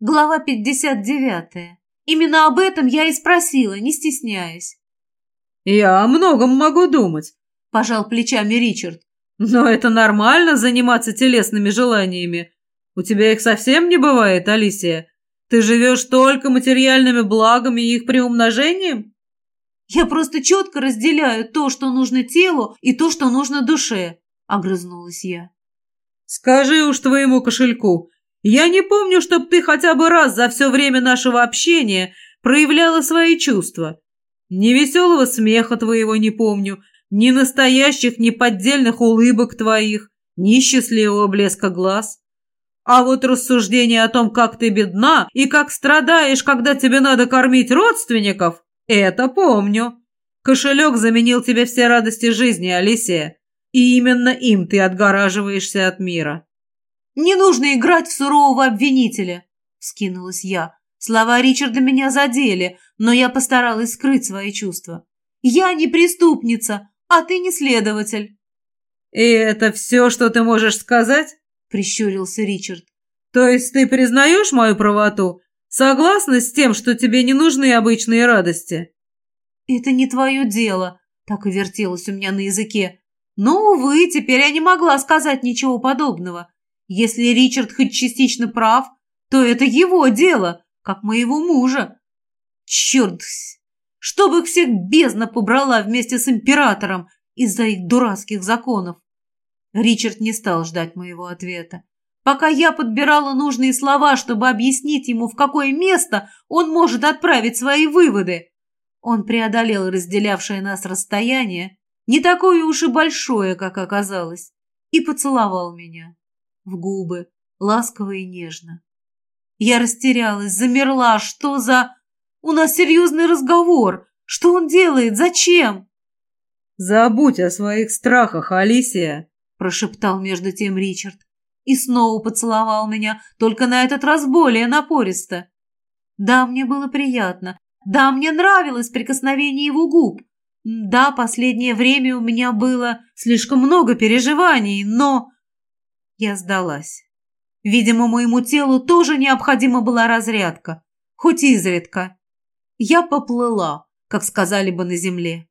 Глава 59. Именно об этом я и спросила, не стесняясь. «Я о многом могу думать», – пожал плечами Ричард. «Но это нормально заниматься телесными желаниями. У тебя их совсем не бывает, Алисия. Ты живешь только материальными благами и их приумножением?» «Я просто четко разделяю то, что нужно телу, и то, что нужно душе», – огрызнулась я. «Скажи уж твоему кошельку, я не помню, чтоб ты хотя бы раз за все время нашего общения проявляла свои чувства. Ни веселого смеха твоего не помню, ни настоящих, ни поддельных улыбок твоих, ни счастливого блеска глаз. А вот рассуждение о том, как ты бедна и как страдаешь, когда тебе надо кормить родственников, это помню. Кошелек заменил тебе все радости жизни, Алисия, и именно им ты отгораживаешься от мира. «Не нужно играть в сурового обвинителя!» — скинулась я. Слова Ричарда меня задели, но я постаралась скрыть свои чувства. «Я не преступница, а ты не следователь!» «И это все, что ты можешь сказать?» — прищурился Ричард. «То есть ты признаешь мою правоту? Согласна с тем, что тебе не нужны обычные радости?» «Это не твое дело», — так и вертелось у меня на языке. Но, увы, теперь я не могла сказать ничего подобного. Если Ричард хоть частично прав, то это его дело, как моего мужа. Черт, чтобы всех бездна побрала вместе с императором из-за их дурацких законов. Ричард не стал ждать моего ответа. Пока я подбирала нужные слова, чтобы объяснить ему, в какое место он может отправить свои выводы, он преодолел разделявшее нас расстояние, не такое уж и большое, как оказалось, и поцеловал меня в губы, ласково и нежно. Я растерялась, замерла. Что за... У нас серьезный разговор. Что он делает? Зачем? «Забудь о своих страхах, Алисия», – прошептал между тем Ричард. И снова поцеловал меня, только на этот раз более напористо. Да, мне было приятно. Да, мне нравилось прикосновение его губ. Да, последнее время у меня было слишком много переживаний, но... Я сдалась. Видимо, моему телу тоже необходима была разрядка, хоть изредка. Я поплыла, как сказали бы на земле.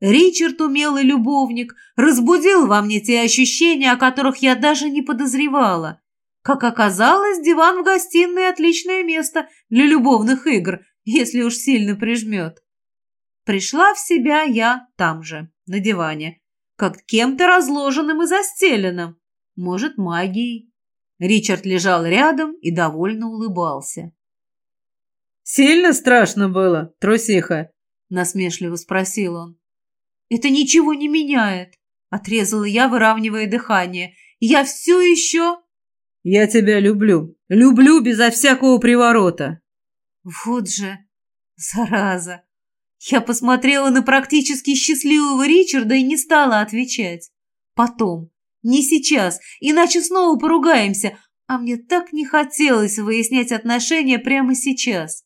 Ричард, умелый любовник, разбудил во мне те ощущения, о которых я даже не подозревала. Как оказалось, диван в гостиной – отличное место для любовных игр, если уж сильно прижмет. Пришла в себя я там же, на диване, как кем-то разложенным и застеленным. Может, магией. Ричард лежал рядом и довольно улыбался. «Сильно страшно было, трусиха?» – насмешливо спросил он. «Это ничего не меняет», – отрезала я, выравнивая дыхание. «Я все еще...» «Я тебя люблю. Люблю безо всякого приворота». «Вот же, зараза!» Я посмотрела на практически счастливого Ричарда и не стала отвечать. Потом, не сейчас, иначе снова поругаемся, а мне так не хотелось выяснять отношения прямо сейчас.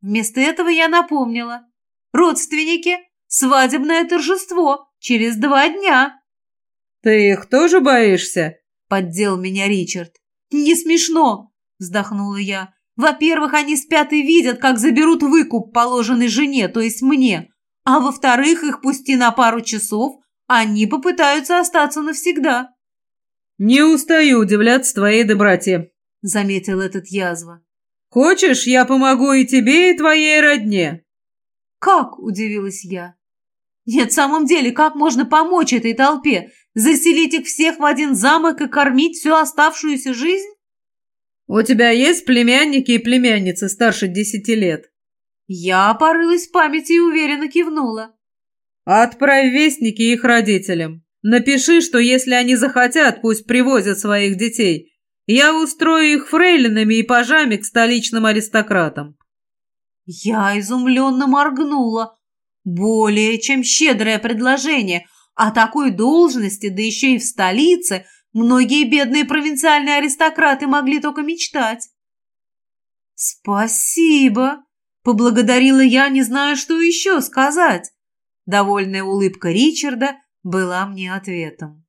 Вместо этого я напомнила. Родственники, свадебное торжество, через два дня. «Ты их тоже боишься?» – поддел меня Ричард. «Не смешно!» – вздохнула я. «Во-первых, они спят и видят, как заберут выкуп, положенный жене, то есть мне. А во-вторых, их пусти на пару часов, они попытаются остаться навсегда. «Не устаю удивляться твоей доброте», — заметил этот язва. «Хочешь, я помогу и тебе, и твоей родне?» «Как?» — удивилась я. «Нет, в самом деле, как можно помочь этой толпе? Заселить их всех в один замок и кормить всю оставшуюся жизнь?» «У тебя есть племянники и племянницы старше десяти лет?» Я порылась в памяти и уверенно кивнула. Отправь вестники их родителям. Напиши, что если они захотят, пусть привозят своих детей. Я устрою их фрейлинами и пажами к столичным аристократам. Я изумленно моргнула. Более чем щедрое предложение. О такой должности, да еще и в столице, многие бедные провинциальные аристократы могли только мечтать. «Спасибо!» — поблагодарила я, не знаю, что еще сказать. Довольная улыбка Ричарда была мне ответом.